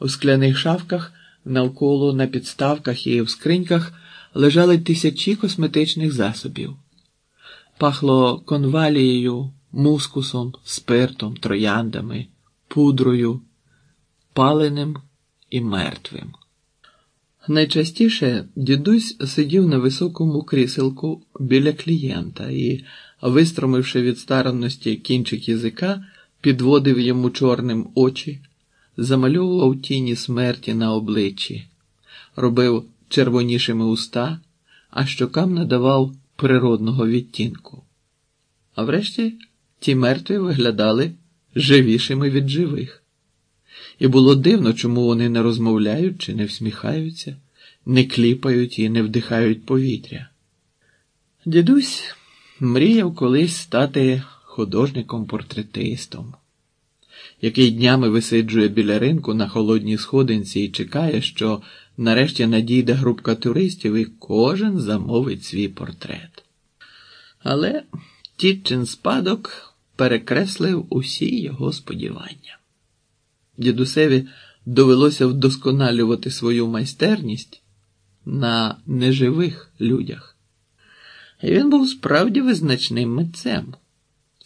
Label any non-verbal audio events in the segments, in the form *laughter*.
У скляних шафках навколо на підставках і в скриньках лежали тисячі косметичних засобів. Пахло конвалією, мускусом, спиртом, трояндами, пудрою, паленим і мертвим. Найчастіше дідусь сидів на високому кріселку біля клієнта і, вистромивши від старанності кінчик язика, підводив йому чорним очі, замальовував тіні смерті на обличчі, робив червонішими уста, а щокам надавав природного відтінку. А врешті ті мертві виглядали живішими від живих. І було дивно, чому вони не розмовляють чи не всміхаються, не кліпають і не вдихають повітря. Дідусь мріяв колись стати художником-портретистом, який днями висиджує біля ринку на холодній сходинці і чекає, що нарешті надійде групка туристів і кожен замовить свій портрет. Але Тітчин спадок перекреслив усі його сподівання. Дідусеві довелося вдосконалювати свою майстерність на неживих людях. І він був справді визначним митцем.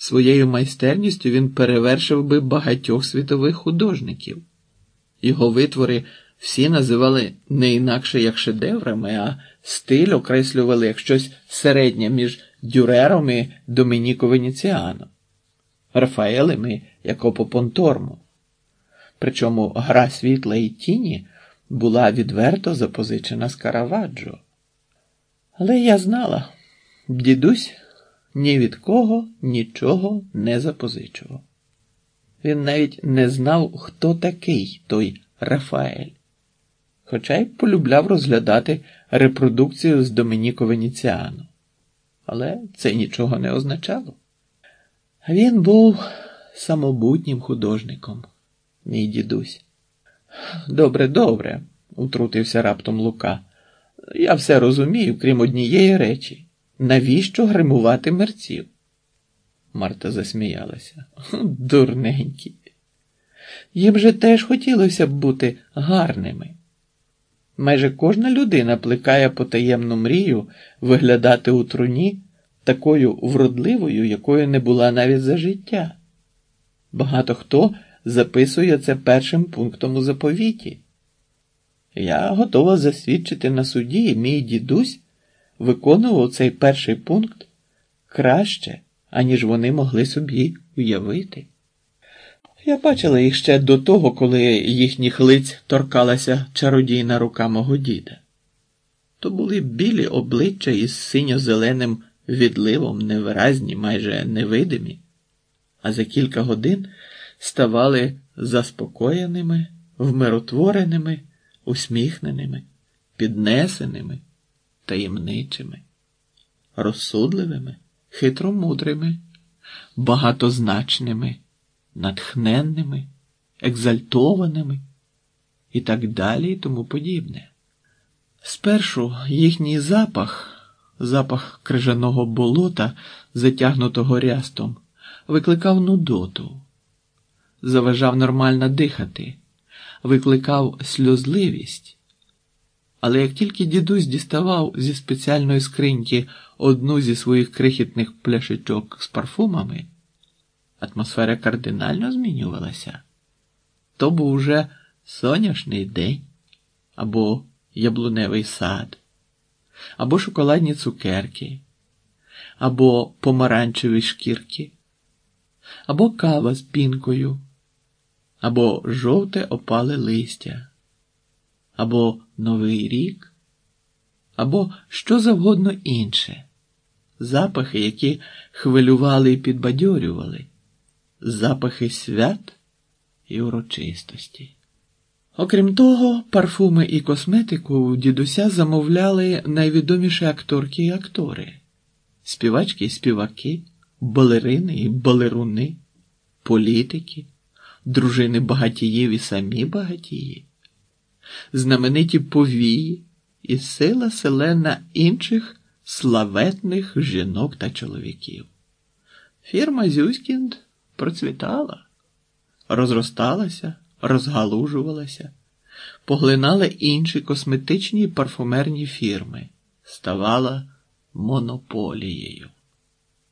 Своєю майстерністю він перевершив би багатьох світових художників. Його витвори всі називали не інакше як шедеврами, а стиль окреслювали як щось середнє між Дюрером і Домініко Веніціано, Рафаелем і Якопо Понтормо. Причому гра світла і тіні була відверто запозичена з Караваджо. Але я знала, дідусь ні від кого нічого не запозичував. Він навіть не знав, хто такий той Рафаель, хоча й полюбляв розглядати репродукцію з Домініко Веніціано. Але це нічого не означало. Він був самобутнім художником мій дідусь. Добре, добре, утрутився раптом Лука. Я все розумію, крім однієї речі. Навіщо гримувати мерців? Марта засміялася. *laughs* Дурненькі. Їм же теж хотілося б бути гарними. Майже кожна людина плекає потаємну мрію виглядати у труні такою вродливою, якою не була навіть за життя. Багато хто записує це першим пунктом у заповіті. Я готова засвідчити на суді, мій дідусь виконував цей перший пункт краще, аніж вони могли собі уявити. Я бачила їх ще до того, коли їхніх лиць торкалася чародійна рука мого діда. То були білі обличчя із синьо-зеленим відливом, невиразні, майже невидимі, а за кілька годин ставали заспокоєними, вмиротвореними, усміхненими, піднесеними, таємничими, розсудливими, хитромудрими, багатозначними, натхненними, екзальтованими і так далі і тому подібне. Спершу їхній запах, запах крижаного болота, затягнутого рястом, викликав нудоту заважав нормально дихати, викликав сльозливість. Але як тільки дідусь діставав зі спеціальної скриньки одну зі своїх крихітних пляшечок з парфумами, атмосфера кардинально змінювалася. То був уже соняшний день, або яблуневий сад, або шоколадні цукерки, або помаранчеві шкірки, або кава з пінкою або жовте опале листя, або Новий рік, або що завгодно інше, запахи, які хвилювали і підбадьорювали, запахи свят і урочистості. Окрім того, парфуми і косметику у дідуся замовляли найвідоміші акторки і актори, співачки і співаки, балерини і балеруни, політики дружини багатіїв і самі багатії, знамениті повії і сила селена інших славетних жінок та чоловіків. Фірма Зюськінд процвітала, розросталася, розгалужувалася, поглинала інші косметичні парфумерні фірми, ставала монополією.